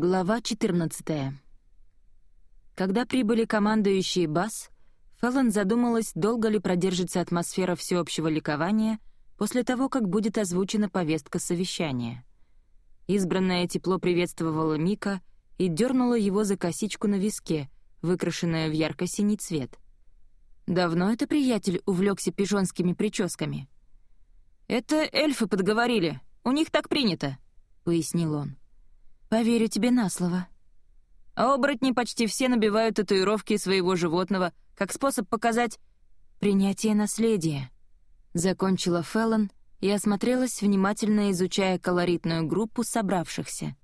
Глава 14 Когда прибыли командующие БАС, Феллон задумалась, долго ли продержится атмосфера всеобщего ликования после того, как будет озвучена повестка совещания. Избранное тепло приветствовала Мика и дернула его за косичку на виске, выкрашенная в ярко-синий цвет. Давно это приятель увлекся пижонскими прическами. «Это эльфы подговорили, у них так принято», — пояснил он. «Поверю тебе на слово». А оборотни почти все набивают татуировки своего животного как способ показать принятие наследия. Закончила Феллон и осмотрелась, внимательно изучая колоритную группу собравшихся.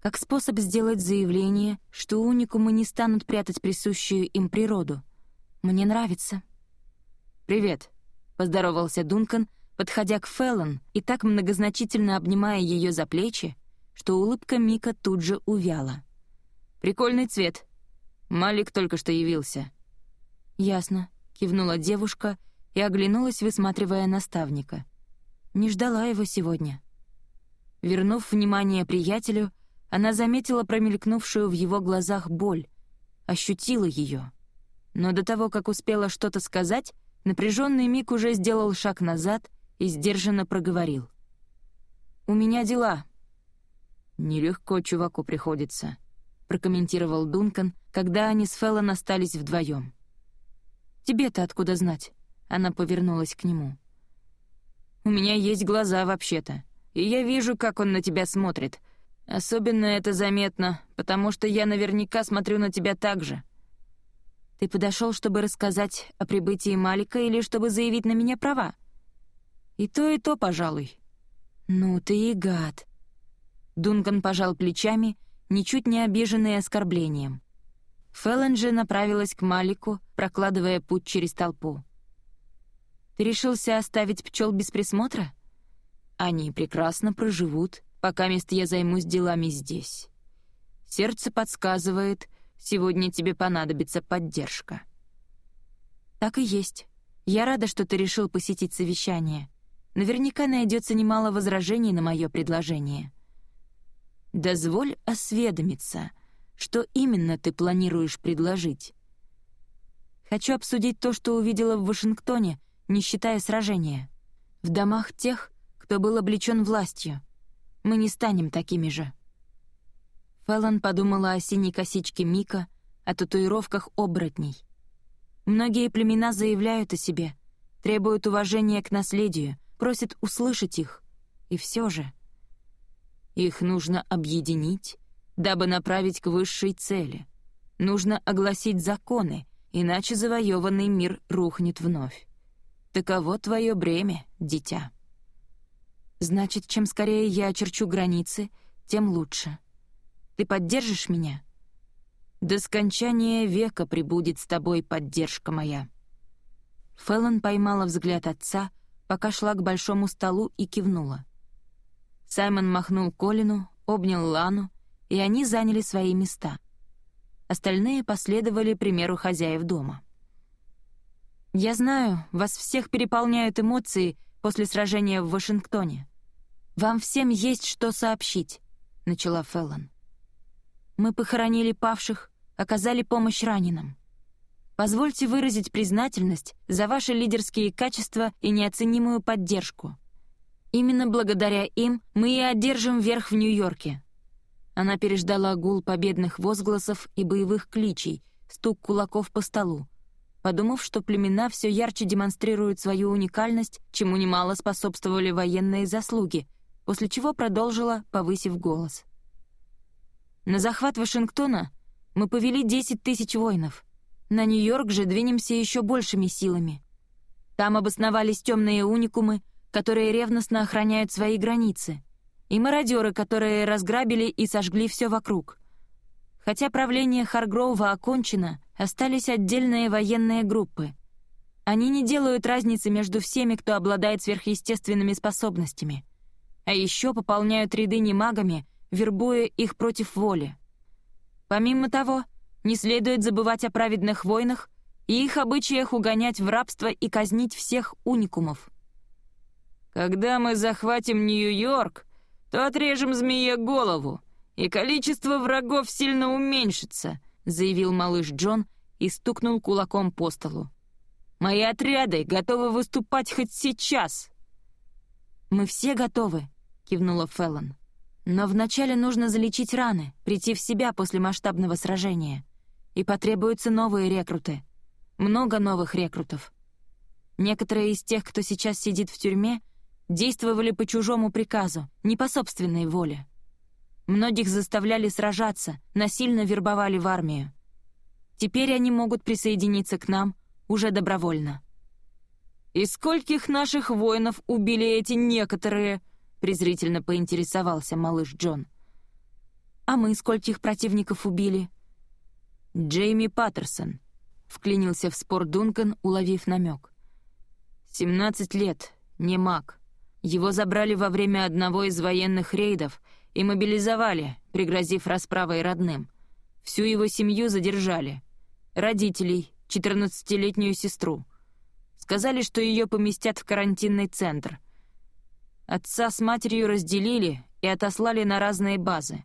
Как способ сделать заявление, что уникумы не станут прятать присущую им природу. Мне нравится. «Привет», — поздоровался Дункан, подходя к Феллон и так многозначительно обнимая ее за плечи, что улыбка Мика тут же увяла. «Прикольный цвет. Малик только что явился». «Ясно», — кивнула девушка и оглянулась, высматривая наставника. Не ждала его сегодня. Вернув внимание приятелю, она заметила промелькнувшую в его глазах боль, ощутила ее. Но до того, как успела что-то сказать, напряженный Мик уже сделал шаг назад и сдержанно проговорил. «У меня дела», «Нелегко чуваку приходится», — прокомментировал Дункан, когда они с Феллон остались вдвоем. «Тебе-то откуда знать?» — она повернулась к нему. «У меня есть глаза, вообще-то, и я вижу, как он на тебя смотрит. Особенно это заметно, потому что я наверняка смотрю на тебя так же». «Ты подошел, чтобы рассказать о прибытии Малика или чтобы заявить на меня права?» «И то, и то, пожалуй». «Ну ты и гад», Дункан пожал плечами, ничуть не обиженный оскорблением. Феллон же направилась к Малику, прокладывая путь через толпу. «Ты решился оставить пчел без присмотра? Они прекрасно проживут, пока мест я займусь делами здесь. Сердце подсказывает, сегодня тебе понадобится поддержка». «Так и есть. Я рада, что ты решил посетить совещание. Наверняка найдется немало возражений на мое предложение». Дозволь осведомиться, что именно ты планируешь предложить. Хочу обсудить то, что увидела в Вашингтоне, не считая сражения. В домах тех, кто был облечен властью. Мы не станем такими же. Фэллон подумала о синей косичке Мика, о татуировках оборотней. Многие племена заявляют о себе, требуют уважения к наследию, просят услышать их. И все же... Их нужно объединить, дабы направить к высшей цели. Нужно огласить законы, иначе завоеванный мир рухнет вновь. Таково твое бремя, дитя. Значит, чем скорее я очерчу границы, тем лучше. Ты поддержишь меня? До скончания века прибудет с тобой поддержка моя. Феллон поймала взгляд отца, пока шла к большому столу и кивнула. Саймон махнул Колину, обнял Лану, и они заняли свои места. Остальные последовали примеру хозяев дома. «Я знаю, вас всех переполняют эмоции после сражения в Вашингтоне. Вам всем есть что сообщить», — начала Феллон. «Мы похоронили павших, оказали помощь раненым. Позвольте выразить признательность за ваши лидерские качества и неоценимую поддержку. Именно благодаря им мы и одержим верх в Нью-Йорке». Она переждала гул победных возгласов и боевых кличей, стук кулаков по столу, подумав, что племена все ярче демонстрируют свою уникальность, чему немало способствовали военные заслуги, после чего продолжила, повысив голос. «На захват Вашингтона мы повели 10 тысяч воинов. На Нью-Йорк же двинемся еще большими силами. Там обосновались темные уникумы — которые ревностно охраняют свои границы, и мародеры, которые разграбили и сожгли все вокруг. Хотя правление Харгроува окончено, остались отдельные военные группы. Они не делают разницы между всеми, кто обладает сверхъестественными способностями. А еще пополняют ряды немагами, вербуя их против воли. Помимо того, не следует забывать о праведных войнах и их обычаях угонять в рабство и казнить всех уникумов. Когда мы захватим Нью-Йорк, то отрежем змее голову и количество врагов сильно уменьшится», — заявил малыш Джон и стукнул кулаком по столу. «Мои отряды готовы выступать хоть сейчас!» «Мы все готовы», — кивнула Феллон. «Но вначале нужно залечить раны, прийти в себя после масштабного сражения. И потребуются новые рекруты. Много новых рекрутов. Некоторые из тех, кто сейчас сидит в тюрьме, действовали по чужому приказу, не по собственной воле. Многих заставляли сражаться, насильно вербовали в армию. Теперь они могут присоединиться к нам уже добровольно. «И скольких наших воинов убили эти некоторые?» — презрительно поинтересовался малыш Джон. «А мы скольких противников убили?» «Джейми Паттерсон», — вклинился в спор Дункан, уловив намек. «Семнадцать лет, не маг. Его забрали во время одного из военных рейдов и мобилизовали, пригрозив расправой родным. Всю его семью задержали. Родителей, четырнадцатилетнюю сестру. Сказали, что ее поместят в карантинный центр. Отца с матерью разделили и отослали на разные базы.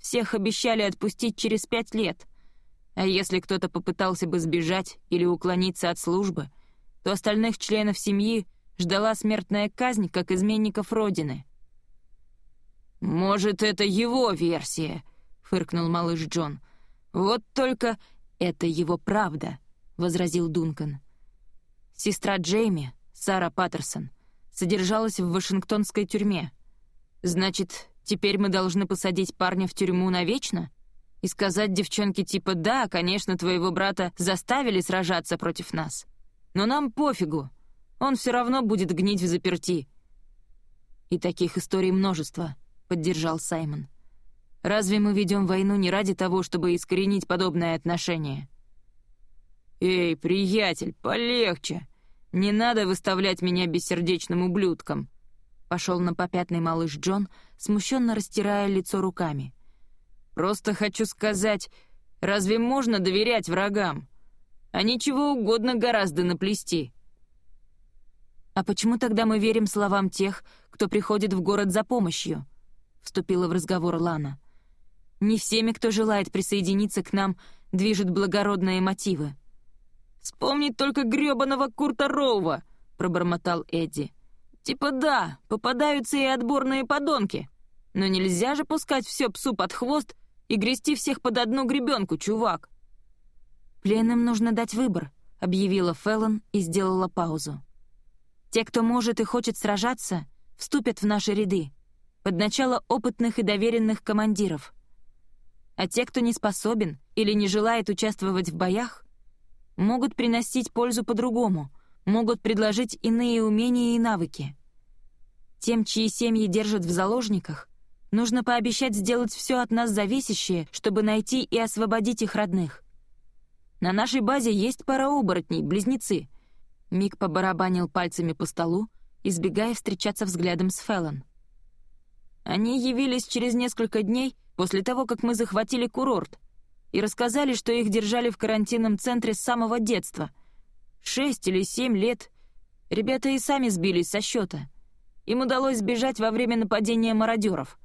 Всех обещали отпустить через пять лет, а если кто-то попытался бы сбежать или уклониться от службы, то остальных членов семьи ждала смертная казнь, как изменников Родины. «Может, это его версия», — фыркнул малыш Джон. «Вот только это его правда», — возразил Дункан. Сестра Джейми, Сара Паттерсон, содержалась в Вашингтонской тюрьме. Значит, теперь мы должны посадить парня в тюрьму навечно? И сказать девчонке типа «Да, конечно, твоего брата заставили сражаться против нас. Но нам пофигу, он все равно будет гнить в заперти». «И таких историй множество», — поддержал Саймон. «Разве мы ведем войну не ради того, чтобы искоренить подобное отношение?» «Эй, приятель, полегче! Не надо выставлять меня бессердечным ублюдком!» Пошел на попятный малыш Джон, смущенно растирая лицо руками. «Просто хочу сказать, разве можно доверять врагам? Они чего угодно гораздо наплести». «А почему тогда мы верим словам тех, кто приходит в город за помощью?» — вступила в разговор Лана. «Не всеми, кто желает присоединиться к нам, движут благородные мотивы». «Вспомнить только грёбаного Курта Роува!» — пробормотал Эдди. «Типа да, попадаются и отборные подонки. Но нельзя же пускать все псу под хвост и грести всех под одну гребенку, чувак!» «Пленным нужно дать выбор», — объявила Феллон и сделала паузу. «Те, кто может и хочет сражаться, вступят в наши ряды, под начало опытных и доверенных командиров. А те, кто не способен или не желает участвовать в боях, могут приносить пользу по-другому, могут предложить иные умения и навыки. Тем, чьи семьи держат в заложниках, нужно пообещать сделать все от нас зависящее, чтобы найти и освободить их родных. На нашей базе есть пара оборотней, близнецы. Мик побарабанил пальцами по столу, избегая встречаться взглядом с Феллон. Они явились через несколько дней после того, как мы захватили курорт, и рассказали, что их держали в карантинном центре с самого детства. Шесть или семь лет. Ребята и сами сбились со счета. Им удалось сбежать во время нападения мародеров.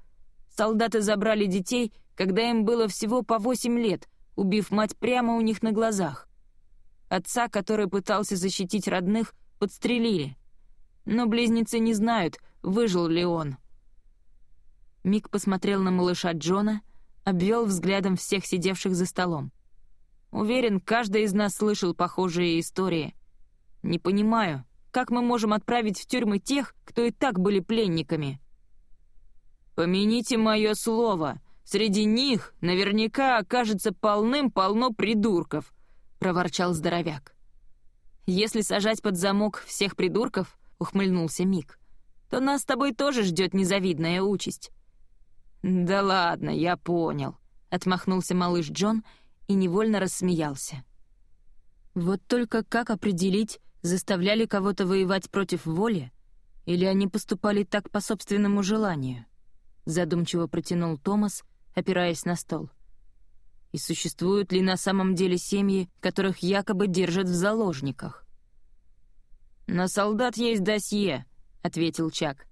Солдаты забрали детей, когда им было всего по восемь лет, убив мать прямо у них на глазах. Отца, который пытался защитить родных, подстрелили. Но близнецы не знают, выжил ли он. Мик посмотрел на малыша Джона — обвел взглядом всех сидевших за столом. Уверен, каждый из нас слышал похожие истории. Не понимаю, как мы можем отправить в тюрьмы тех, кто и так были пленниками? «Помяните мое слово, среди них наверняка окажется полным-полно придурков», — проворчал здоровяк. «Если сажать под замок всех придурков», — ухмыльнулся Мик, «то нас с тобой тоже ждет незавидная участь. «Да ладно, я понял», — отмахнулся малыш Джон и невольно рассмеялся. Вот только как определить, заставляли кого-то воевать против воли, или они поступали так по собственному желанию? Задумчиво протянул Томас, опираясь на стол. И существуют ли на самом деле семьи, которых якобы держат в заложниках? «На солдат есть досье», — ответил Чак.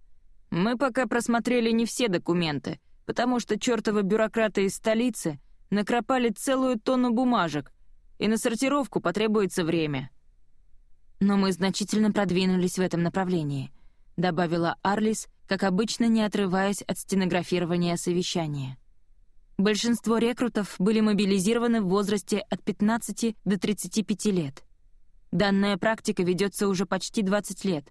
«Мы пока просмотрели не все документы, потому что чертовы бюрократы из столицы накропали целую тонну бумажек, и на сортировку потребуется время. Но мы значительно продвинулись в этом направлении, добавила Арлис, как обычно не отрываясь от стенографирования совещания. Большинство рекрутов были мобилизированы в возрасте от 15 до 35 лет. Данная практика ведется уже почти 20 лет,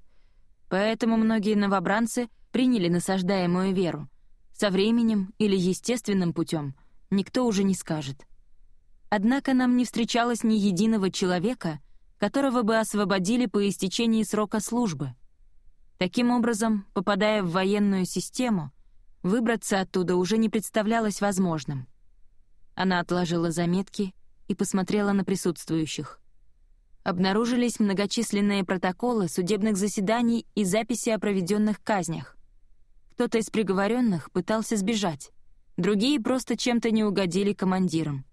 поэтому многие новобранцы приняли насаждаемую веру. Со временем или естественным путем никто уже не скажет. Однако нам не встречалось ни единого человека, которого бы освободили по истечении срока службы. Таким образом, попадая в военную систему, Выбраться оттуда уже не представлялось возможным. Она отложила заметки и посмотрела на присутствующих. Обнаружились многочисленные протоколы судебных заседаний и записи о проведенных казнях. Кто-то из приговоренных пытался сбежать, другие просто чем-то не угодили командирам.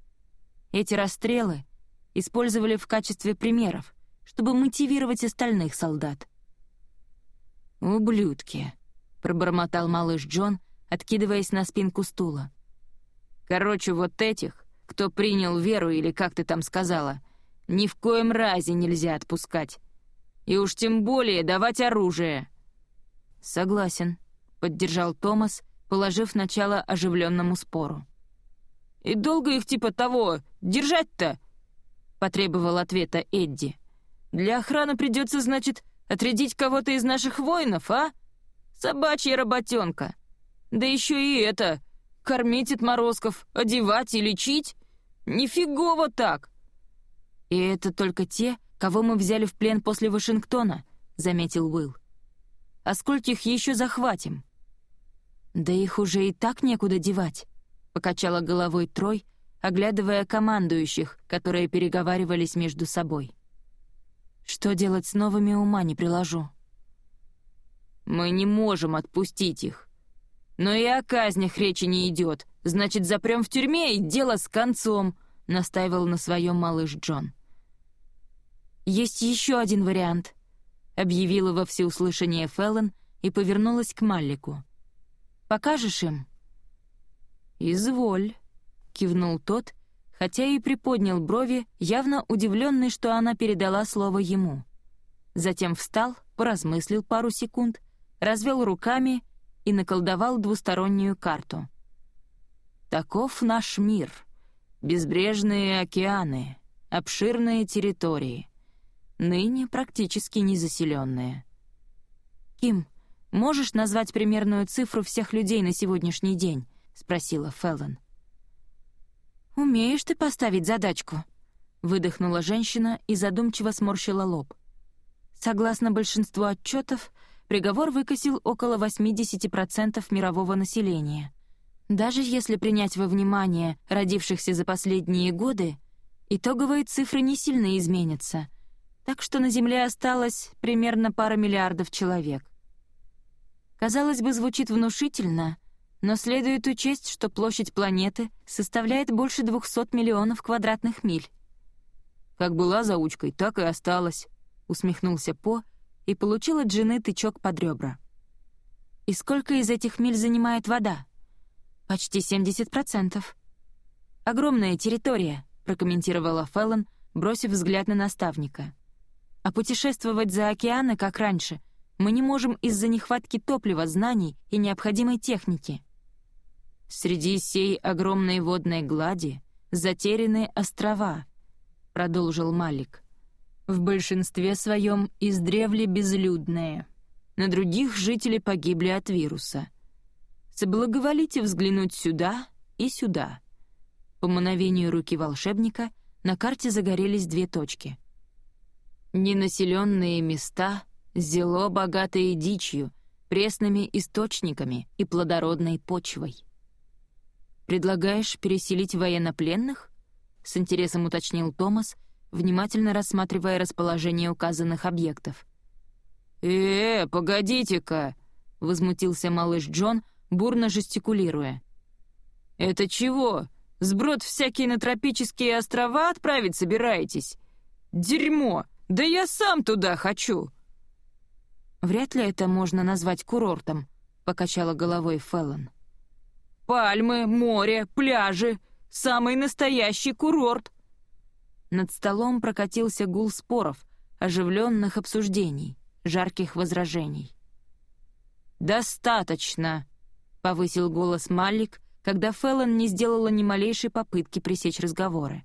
Эти расстрелы использовали в качестве примеров, чтобы мотивировать остальных солдат. «Ублюдки», — пробормотал малыш Джон, откидываясь на спинку стула. «Короче, вот этих, кто принял веру или как ты там сказала, ни в коем разе нельзя отпускать. И уж тем более давать оружие». «Согласен», — поддержал Томас, положив начало оживленному спору. «И долго их типа того держать-то?» — потребовал ответа Эдди. «Для охраны придется, значит, отрядить кого-то из наших воинов, а? Собачья работенка. Да еще и это, кормить отморозков, одевать и лечить? Нифигово так!» «И это только те, кого мы взяли в плен после Вашингтона», — заметил Уилл. «А скольких еще захватим?» «Да их уже и так некуда девать», — покачала головой Трой, оглядывая командующих, которые переговаривались между собой. «Что делать с новыми ума не приложу». «Мы не можем отпустить их», «Но и о казнях речи не идет. Значит, запрем в тюрьме и дело с концом», — настаивал на своем малыш Джон. «Есть еще один вариант», — объявила во всеуслышание Феллон и повернулась к Маллику. «Покажешь им?» «Изволь», — кивнул тот, хотя и приподнял брови, явно удивленный, что она передала слово ему. Затем встал, поразмыслил пару секунд, развел руками и наколдовал двустороннюю карту. Таков наш мир. Безбрежные океаны, обширные территории, ныне практически незаселенные. «Ким, можешь назвать примерную цифру всех людей на сегодняшний день?» — спросила Феллон. «Умеешь ты поставить задачку?» — выдохнула женщина и задумчиво сморщила лоб. Согласно большинству отчетов, приговор выкосил около 80% мирового населения. Даже если принять во внимание родившихся за последние годы, итоговые цифры не сильно изменятся, так что на Земле осталось примерно пара миллиардов человек. Казалось бы, звучит внушительно, но следует учесть, что площадь планеты составляет больше 200 миллионов квадратных миль. «Как была заучкой, так и осталась», — усмехнулся По, — и получил от жены тычок под ребра. «И сколько из этих миль занимает вода?» «Почти 70%. «Огромная территория», — прокомментировала Феллон, бросив взгляд на наставника. «А путешествовать за океаны, как раньше, мы не можем из-за нехватки топлива, знаний и необходимой техники». «Среди сей огромной водной глади затеряны острова», — продолжил Малик в большинстве своем издревле безлюдные. На других жители погибли от вируса. Соблаговолите взглянуть сюда и сюда. По мановению руки волшебника на карте загорелись две точки. Ненаселенные места, зело богатые дичью, пресными источниками и плодородной почвой. «Предлагаешь переселить военнопленных?» — с интересом уточнил Томас — внимательно рассматривая расположение указанных объектов. «Э, погодите-ка!» — возмутился малыш Джон, бурно жестикулируя. «Это чего? Сброд всякие на тропические острова отправить собираетесь? Дерьмо! Да я сам туда хочу!» «Вряд ли это можно назвать курортом», — покачала головой Феллон. Пальмы, море, пляжи. Самый настоящий курорт. Над столом прокатился гул споров, оживленных обсуждений, жарких возражений. «Достаточно», — повысил голос Малик, когда Феллон не сделала ни малейшей попытки пресечь разговоры.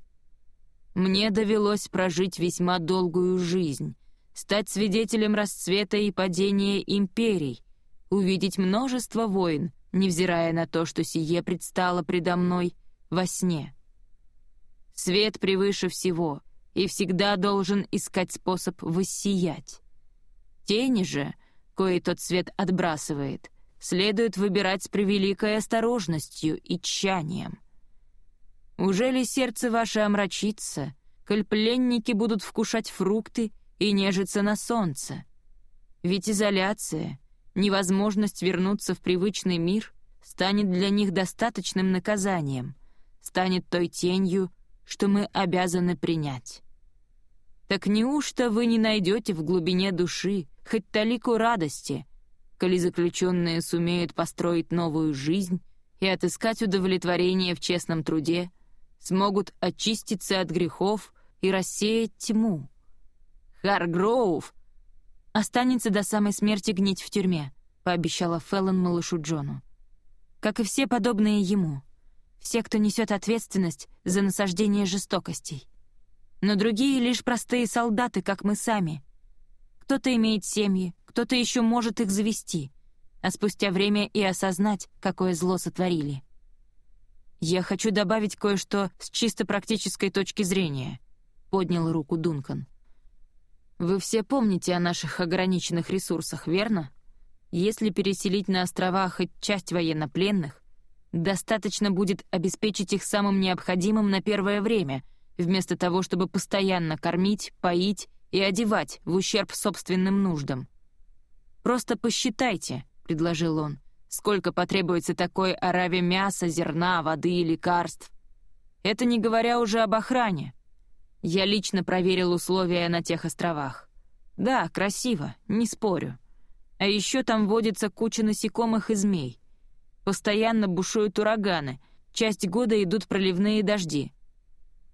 «Мне довелось прожить весьма долгую жизнь, стать свидетелем расцвета и падения империй, увидеть множество войн, невзирая на то, что сие предстало предо мной во сне. Свет превыше всего и всегда должен искать способ воссиять. Тени же, кои тот свет отбрасывает, следует выбирать с превеликой осторожностью и тщанием. Уже ли сердце ваше омрачится, коль пленники будут вкушать фрукты и нежиться на солнце? Ведь изоляция, невозможность вернуться в привычный мир станет для них достаточным наказанием, станет той тенью, что мы обязаны принять. Так неужто вы не найдете в глубине души хоть талику радости, коли заключенные сумеют построить новую жизнь и отыскать удовлетворение в честном труде, смогут очиститься от грехов и рассеять тьму. Харгроув останется до самой смерти гнить в тюрьме, пообещала Феллон малышу Джону. Как и все подобные ему. Все, кто несет ответственность за насаждение жестокостей. Но другие — лишь простые солдаты, как мы сами. Кто-то имеет семьи, кто-то еще может их завести, а спустя время и осознать, какое зло сотворили. «Я хочу добавить кое-что с чисто практической точки зрения», — поднял руку Дункан. «Вы все помните о наших ограниченных ресурсах, верно? Если переселить на острова хоть часть военнопленных, достаточно будет обеспечить их самым необходимым на первое время, вместо того, чтобы постоянно кормить, поить и одевать в ущерб собственным нуждам. «Просто посчитайте», — предложил он, «сколько потребуется такой ораве мяса, зерна, воды и лекарств. Это не говоря уже об охране. Я лично проверил условия на тех островах. Да, красиво, не спорю. А еще там водится куча насекомых и змей. Постоянно бушуют ураганы, часть года идут проливные дожди.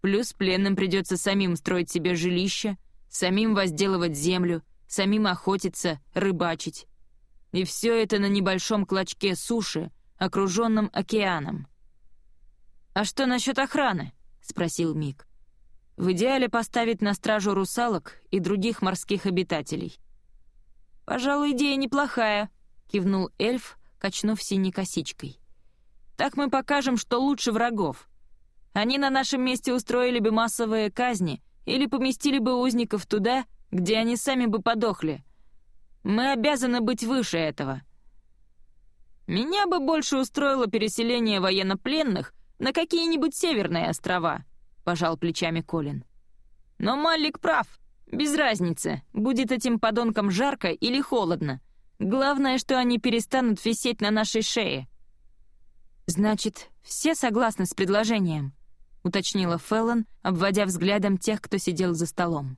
Плюс пленным придется самим строить себе жилище, самим возделывать землю, самим охотиться, рыбачить. И все это на небольшом клочке суши, окруженном океаном. «А что насчет охраны?» — спросил Мик. «В идеале поставить на стражу русалок и других морских обитателей». «Пожалуй, идея неплохая», — кивнул эльф, качнув синей косичкой. «Так мы покажем, что лучше врагов. Они на нашем месте устроили бы массовые казни или поместили бы узников туда, где они сами бы подохли. Мы обязаны быть выше этого. Меня бы больше устроило переселение военнопленных на какие-нибудь северные острова, пожал плечами Колин. Но Малик прав. Без разницы, будет этим подонкам жарко или холодно. Главное, что они перестанут висеть на нашей шее. Значит, все согласны с предложением, уточнила Феллон, обводя взглядом тех, кто сидел за столом.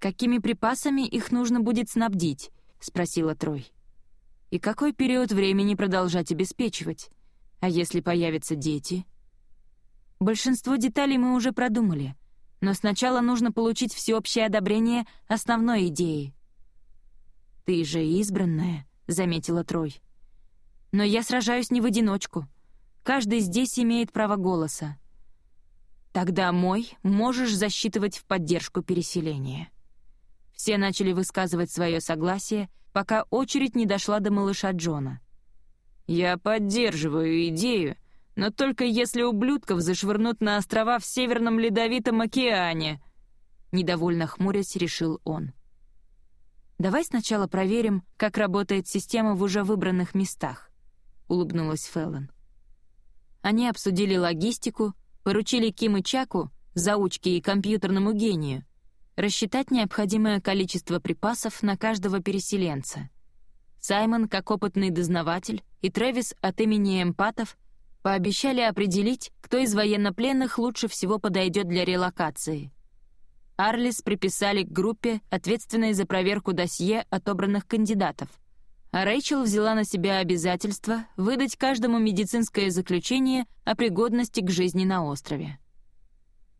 «Какими припасами их нужно будет снабдить?» — спросила Трой. «И какой период времени продолжать обеспечивать? А если появятся дети?» Большинство деталей мы уже продумали, но сначала нужно получить всеобщее одобрение основной идеи. «Ты же избранная», — заметила Трой. «Но я сражаюсь не в одиночку. Каждый здесь имеет право голоса. Тогда мой можешь засчитывать в поддержку переселения». Все начали высказывать свое согласие, пока очередь не дошла до малыша Джона. «Я поддерживаю идею, но только если ублюдков зашвырнут на острова в Северном Ледовитом океане», недовольно хмурясь, решил он. «Давай сначала проверим, как работает система в уже выбранных местах», — улыбнулась Феллон. Они обсудили логистику, поручили Ким и Чаку, заучке и компьютерному гению, рассчитать необходимое количество припасов на каждого переселенца. Саймон, как опытный дознаватель, и Трэвис от имени эмпатов пообещали определить, кто из военнопленных лучше всего подойдет для релокации. Арлис приписали к группе, ответственной за проверку досье отобранных кандидатов, а Рэйчел взяла на себя обязательство выдать каждому медицинское заключение о пригодности к жизни на острове.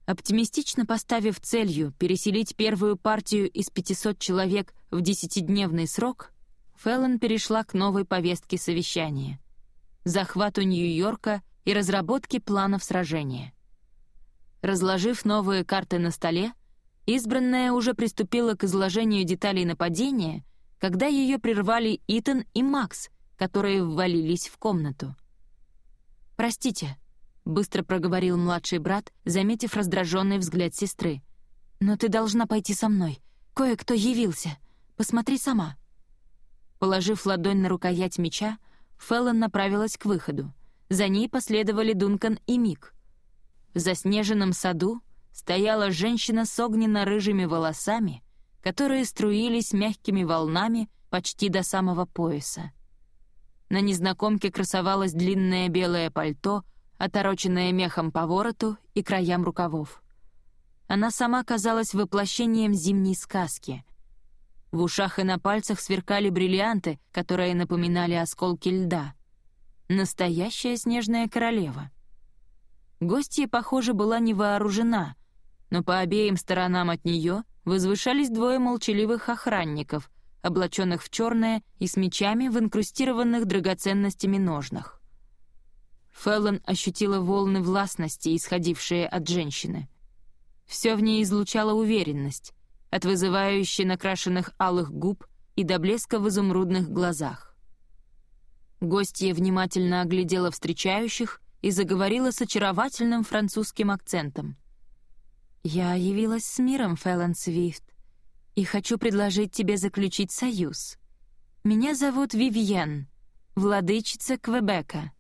Оптимистично поставив целью переселить первую партию из 500 человек в десятидневный срок, Феллон перешла к новой повестке совещания — захвату Нью-Йорка и разработке планов сражения. Разложив новые карты на столе, избранная уже приступила к изложению деталей нападения, когда ее прервали Итан и Макс, которые ввалились в комнату. «Простите», быстро проговорил младший брат, заметив раздраженный взгляд сестры. «Но ты должна пойти со мной. Кое-кто явился. Посмотри сама». Положив ладонь на рукоять меча, Феллон направилась к выходу. За ней последовали Дункан и Мик. В заснеженном саду стояла женщина с огненно-рыжими волосами, которые струились мягкими волнами почти до самого пояса. На незнакомке красовалось длинное белое пальто — отороченная мехом по вороту и краям рукавов. Она сама казалась воплощением зимней сказки. В ушах и на пальцах сверкали бриллианты, которые напоминали осколки льда. Настоящая снежная королева. Гостья, похоже, была не вооружена, но по обеим сторонам от нее возвышались двое молчаливых охранников, облаченных в черное и с мечами в инкрустированных драгоценностями ножнах. Феллон ощутила волны властности, исходившие от женщины. Все в ней излучало уверенность, от вызывающей накрашенных алых губ и до блеска в изумрудных глазах. Гостья внимательно оглядела встречающих и заговорила с очаровательным французским акцентом. «Я явилась с миром, Фэллон Свифт, и хочу предложить тебе заключить союз. Меня зовут Вивьен, владычица Квебека».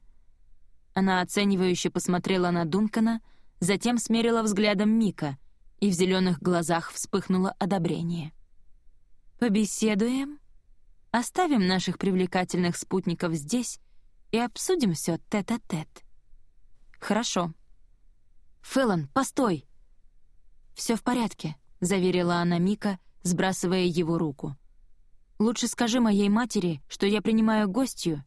Она оценивающе посмотрела на Дункана, затем смерила взглядом Мика, и в зеленых глазах вспыхнуло одобрение. «Побеседуем? Оставим наших привлекательных спутников здесь и обсудим все тет-а-тет». -тет. «Хорошо». «Фэллон, постой!» «Все в порядке», — заверила она Мика, сбрасывая его руку. «Лучше скажи моей матери, что я принимаю гостью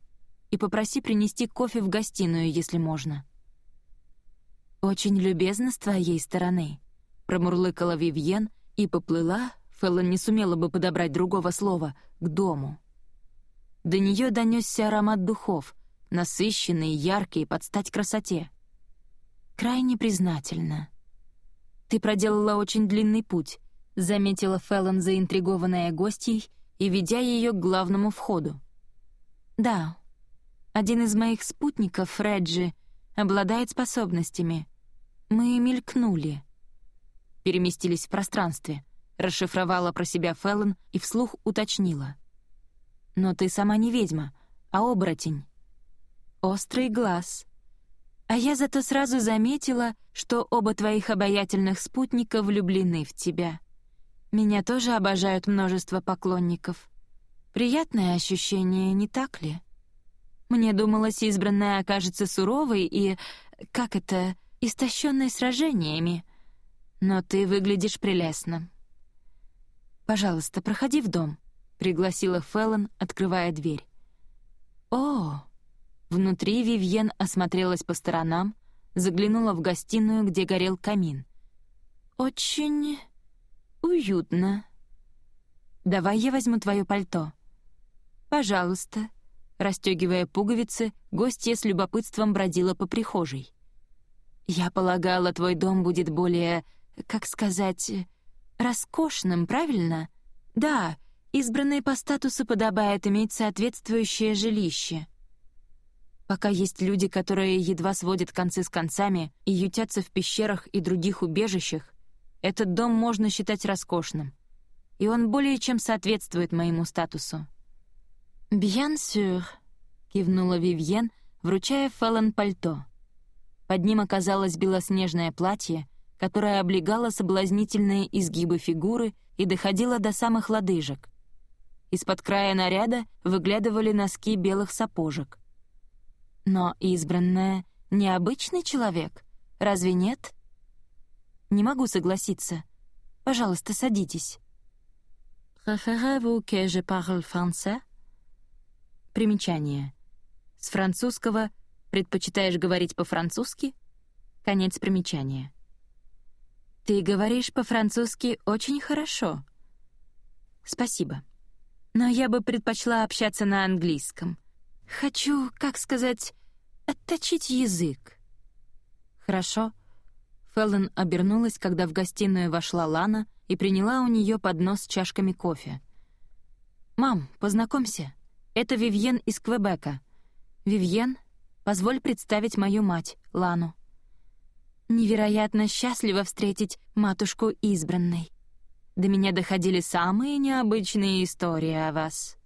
и попроси принести кофе в гостиную, если можно». «Очень любезно с твоей стороны», — промурлыкала Вивьен и поплыла, Фэллон не сумела бы подобрать другого слова, к дому. До нее донесся аромат духов, насыщенный, яркий, под стать красоте. «Крайне признательно. Ты проделала очень длинный путь», — заметила Фэллон, заинтригованная гостьей и ведя ее к главному входу. «Да, один из моих спутников, Фреджи, обладает способностями. Мы мелькнули. Переместились в пространстве. Расшифровала про себя Феллон и вслух уточнила. «Но ты сама не ведьма, а оборотень». «Острый глаз», а я зато сразу заметила, что оба твоих обаятельных спутника влюблены в тебя. Меня тоже обожают множество поклонников. Приятное ощущение, не так ли? Мне думалось, избранная окажется суровой и, как это, истощенной сражениями. Но ты выглядишь прелестно. «Пожалуйста, проходи в дом», — пригласила Феллон, открывая дверь. «О!» Внутри Вивьен осмотрелась по сторонам, заглянула в гостиную, где горел камин. «Очень уютно. Давай я возьму твое пальто». «Пожалуйста», Растёгивая пуговицы, гостья с любопытством бродила по прихожей. «Я полагала, твой дом будет более, как сказать, роскошным, правильно? Да, избранной по статусу подобает иметь соответствующее жилище. Пока есть люди, которые едва сводят концы с концами и ютятся в пещерах и других убежищах, этот дом можно считать роскошным, и он более чем соответствует моему статусу. «Bien sûr», — кивнула Вивьен, вручая Феллон пальто. Под ним оказалось белоснежное платье, которое облегало соблазнительные изгибы фигуры и доходило до самых лодыжек. Из-под края наряда выглядывали носки белых сапожек. Но избранная — необычный человек, разве нет? Не могу согласиться. Пожалуйста, садитесь. «Préférez-vous que je parle français?» Примечание. С французского «предпочитаешь говорить по-французски?» Конец примечания. «Ты говоришь по-французски очень хорошо». «Спасибо. Но я бы предпочла общаться на английском. Хочу, как сказать, отточить язык». «Хорошо». Феллон обернулась, когда в гостиную вошла Лана и приняла у нее поднос с чашками кофе. «Мам, познакомься. Это Вивьен из Квебека. Вивьен, позволь представить мою мать, Лану». Невероятно счастливо встретить матушку избранной. До меня доходили самые необычные истории о вас.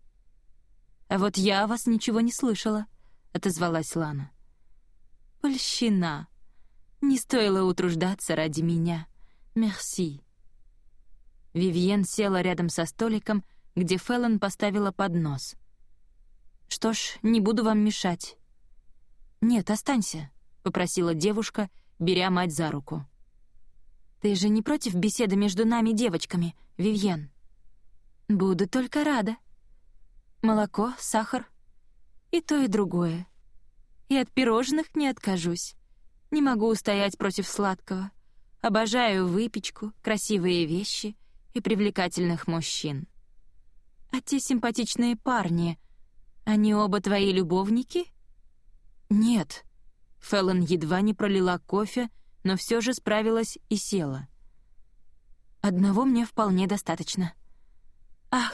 «А вот я о вас ничего не слышала», — отозвалась Лана. «Польщина. Не стоило утруждаться ради меня. Мерси». Вивьен села рядом со столиком, где Феллон поставила поднос. «Что ж, не буду вам мешать». «Нет, останься», — попросила девушка, беря мать за руку. «Ты же не против беседы между нами девочками, Вивьен?» «Буду только рада. Молоко, сахар. И то, и другое. И от пирожных не откажусь. Не могу устоять против сладкого. Обожаю выпечку, красивые вещи и привлекательных мужчин. А те симпатичные парни, они оба твои любовники? Нет. Феллон едва не пролила кофе, но все же справилась и села. Одного мне вполне достаточно. Ах,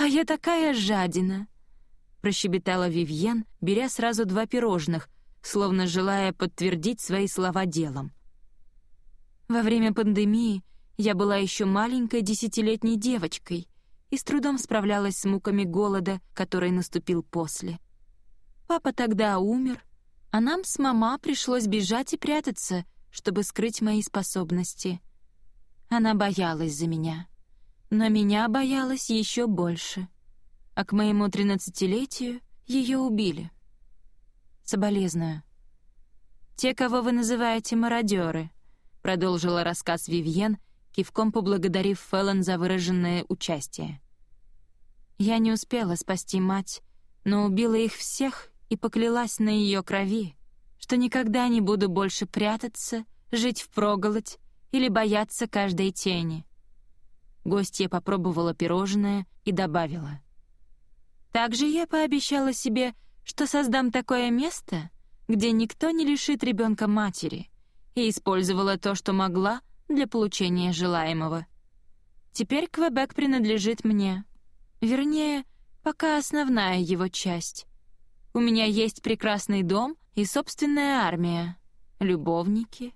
а я такая жадина! Прощебетала Вивьен, беря сразу два пирожных, словно желая подтвердить свои слова делом. Во время пандемии я была еще маленькой десятилетней девочкой и с трудом справлялась с муками голода, который наступил после. Папа тогда умер, а нам с мама пришлось бежать и прятаться, чтобы скрыть мои способности. Она боялась за меня. Но меня боялась еще больше. А к моему тринадцатилетию ее убили. Соболезную. «Те, кого вы называете мародеры», — продолжила рассказ Вивьен, кивком поблагодарив Феллон за выраженное участие. «Я не успела спасти мать, но убила их всех и поклялась на ее крови, что никогда не буду больше прятаться, жить впроголодь или бояться каждой тени». Гостья попробовала пирожное и добавила. «Также я пообещала себе, что создам такое место, где никто не лишит ребенка матери, и использовала то, что могла, для получения желаемого. Теперь Квебек принадлежит мне. Вернее, пока основная его часть. У меня есть прекрасный дом и собственная армия. Любовники.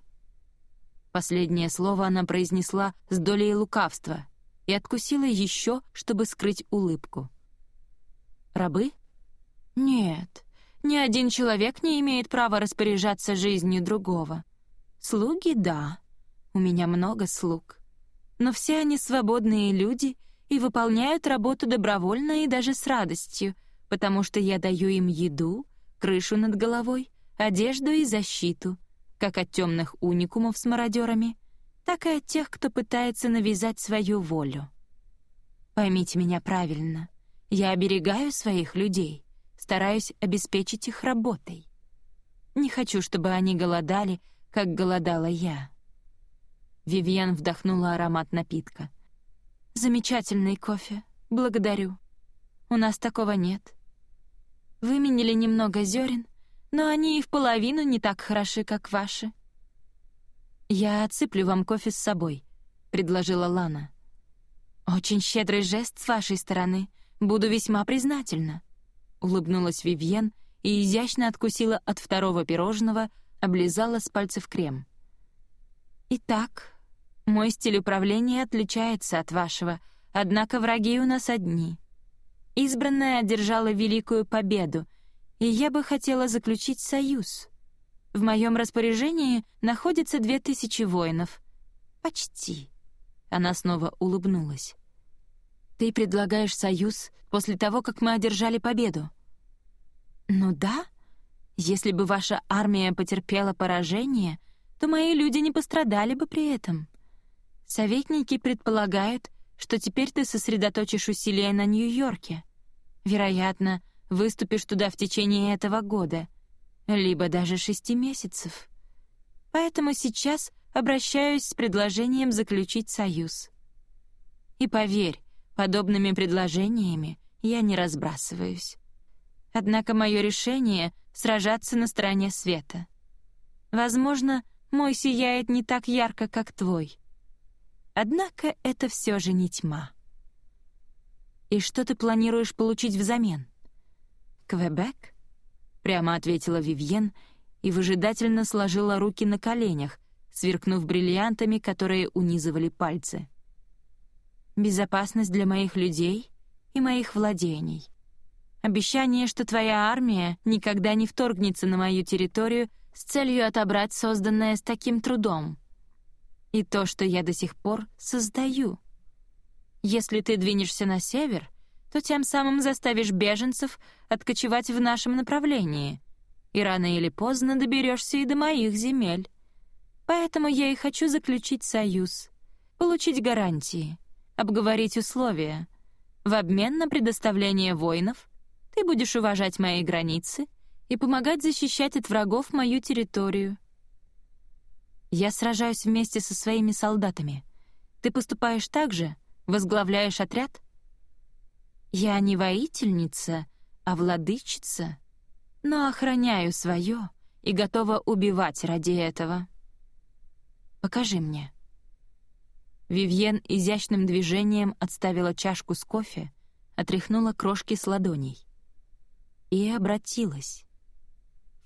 Последнее слово она произнесла с долей лукавства и откусила еще, чтобы скрыть улыбку. «Рабы?» «Нет, ни один человек не имеет права распоряжаться жизнью другого. Слуги — да, у меня много слуг. Но все они свободные люди и выполняют работу добровольно и даже с радостью, потому что я даю им еду, крышу над головой, одежду и защиту, как от темных уникумов с мародерами, так и от тех, кто пытается навязать свою волю. Поймите меня правильно. Я оберегаю своих людей, стараюсь обеспечить их работой. Не хочу, чтобы они голодали, как голодала я. Вивьен вдохнула аромат напитка. «Замечательный кофе. Благодарю. У нас такого нет. Выменили немного зерен, но они и в половину не так хороши, как ваши». «Я отсыплю вам кофе с собой», — предложила Лана. «Очень щедрый жест с вашей стороны. Буду весьма признательна», — улыбнулась Вивьен и изящно откусила от второго пирожного, облизала с пальцев крем. «Итак, мой стиль управления отличается от вашего, однако враги у нас одни. Избранная одержала великую победу, и я бы хотела заключить союз. В моем распоряжении находится две тысячи воинов. Почти. Она снова улыбнулась. Ты предлагаешь союз после того, как мы одержали победу? Ну да. Если бы ваша армия потерпела поражение, то мои люди не пострадали бы при этом. Советники предполагают, что теперь ты сосредоточишь усилия на Нью-Йорке. Вероятно, выступишь туда в течение этого года, либо даже шести месяцев. Поэтому сейчас обращаюсь с предложением заключить союз. И поверь, подобными предложениями я не разбрасываюсь. Однако мое решение — сражаться на стороне света. Возможно, мой сияет не так ярко, как твой. Однако это все же не тьма. «И что ты планируешь получить взамен?» «Квебек?» — прямо ответила Вивьен и выжидательно сложила руки на коленях, сверкнув бриллиантами, которые унизывали пальцы. «Безопасность для моих людей и моих владений. Обещание, что твоя армия никогда не вторгнется на мою территорию с целью отобрать созданное с таким трудом. И то, что я до сих пор создаю. Если ты двинешься на север, то тем самым заставишь беженцев откочевать в нашем направлении, и рано или поздно доберешься и до моих земель. Поэтому я и хочу заключить союз, получить гарантии, обговорить условия. В обмен на предоставление воинов ты будешь уважать мои границы и помогать защищать от врагов мою территорию. Я сражаюсь вместе со своими солдатами. Ты поступаешь так же? Возглавляешь отряд? Я не воительница, а владычица, но охраняю свое и готова убивать ради этого. Покажи мне». Вивьен изящным движением отставила чашку с кофе, отряхнула крошки с ладоней. И обратилась.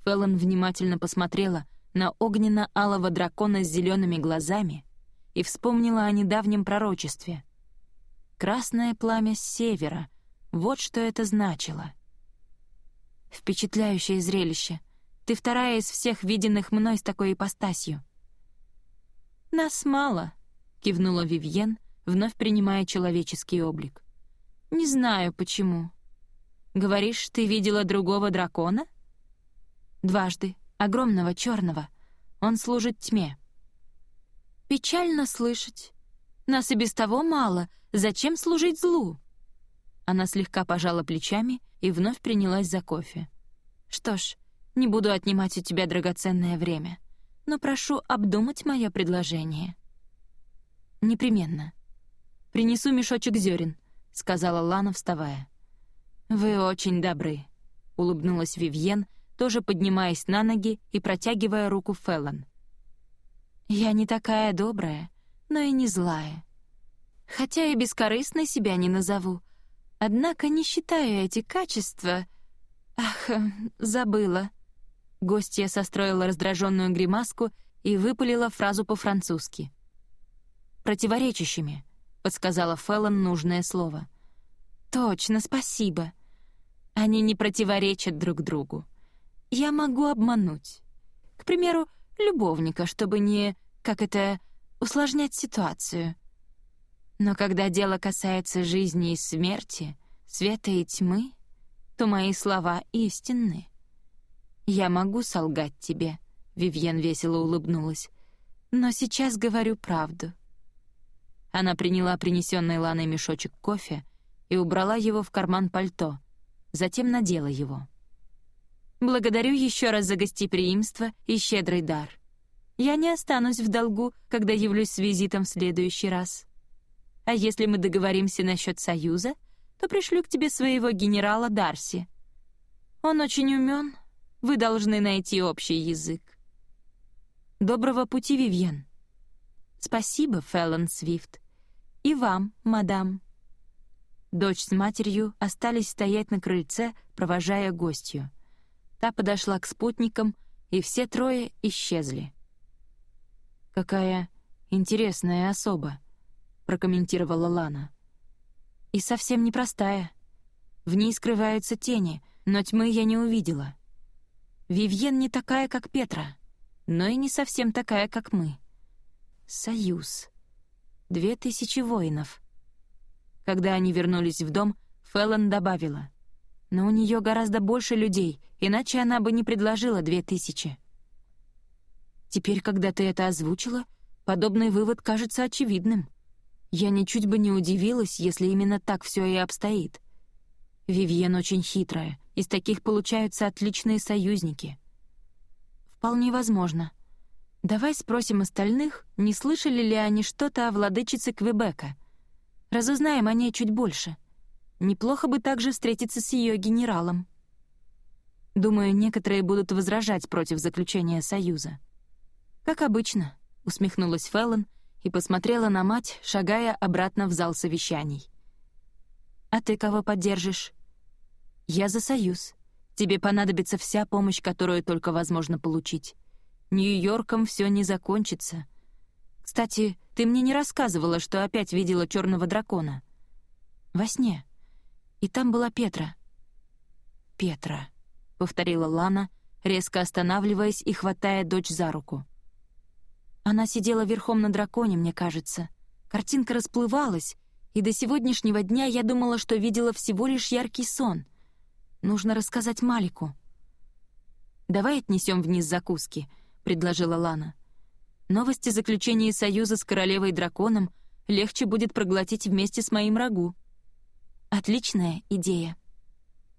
Феллон внимательно посмотрела на огненно-алого дракона с зелеными глазами и вспомнила о недавнем пророчестве. «Красное пламя с севера» — вот что это значило. Впечатляющее зрелище. Ты вторая из всех виденных мной с такой ипостасью. «Нас мало», — кивнула Вивьен, вновь принимая человеческий облик. «Не знаю, почему. Говоришь, ты видела другого дракона?» «Дважды. Огромного черного. Он служит тьме». «Печально слышать. Нас и без того мало. Зачем служить злу?» Она слегка пожала плечами и вновь принялась за кофе. «Что ж, не буду отнимать у тебя драгоценное время но прошу обдумать мое предложение». «Непременно. Принесу мешочек зерен», — сказала Лана, вставая. «Вы очень добры», — улыбнулась Вивьен, тоже поднимаясь на ноги и протягивая руку Феллон. «Я не такая добрая, но и не злая. Хотя и бескорыстной себя не назову. Однако не считаю эти качества... Ах, забыла. Гостья состроила раздраженную гримаску и выпалила фразу по-французски. «Противоречащими», — подсказала Феллон нужное слово. «Точно, спасибо. Они не противоречат друг другу. Я могу обмануть. К примеру, любовника, чтобы не, как это, усложнять ситуацию. Но когда дело касается жизни и смерти, света и тьмы, то мои слова истинны. «Я могу солгать тебе», — Вивьен весело улыбнулась. «Но сейчас говорю правду». Она приняла принесенный Ланой мешочек кофе и убрала его в карман пальто, затем надела его. «Благодарю еще раз за гостеприимство и щедрый дар. Я не останусь в долгу, когда явлюсь с визитом в следующий раз. А если мы договоримся насчет союза, то пришлю к тебе своего генерала Дарси. Он очень умен, вы должны найти общий язык. Доброго пути, Вивьен. Спасибо, Феллон Свифт. И вам, мадам. Дочь с матерью остались стоять на крыльце, провожая гостью. Та подошла к спутникам, и все трое исчезли. «Какая интересная особа», — прокомментировала Лана. «И совсем непростая. В ней скрываются тени, но тьмы я не увидела. Вивьен не такая, как Петра, но и не совсем такая, как мы. Союз. Две тысячи воинов. Когда они вернулись в дом, Феллон добавила. Но у нее гораздо больше людей, иначе она бы не предложила две тысячи. Теперь, когда ты это озвучила, подобный вывод кажется очевидным. Я ничуть бы не удивилась, если именно так все и обстоит. Вивьен очень хитрая Из таких получаются отличные союзники. Вполне возможно. Давай спросим остальных, не слышали ли они что-то о владычице Квебека. Разузнаем о ней чуть больше. Неплохо бы также встретиться с ее генералом. Думаю, некоторые будут возражать против заключения союза. «Как обычно», — усмехнулась Феллон и посмотрела на мать, шагая обратно в зал совещаний. «А ты кого поддержишь?» «Я за союз. Тебе понадобится вся помощь, которую только возможно получить. Нью-Йорком все не закончится. Кстати, ты мне не рассказывала, что опять видела черного дракона. Во сне. И там была Петра. Петра, повторила Лана, резко останавливаясь и хватая дочь за руку. Она сидела верхом на драконе, мне кажется. Картинка расплывалась, и до сегодняшнего дня я думала, что видела всего лишь яркий сон. Нужно рассказать Малику. «Давай отнесем вниз закуски», — предложила Лана. «Новости заключения союза с королевой-драконом легче будет проглотить вместе с моим рагу». «Отличная идея»,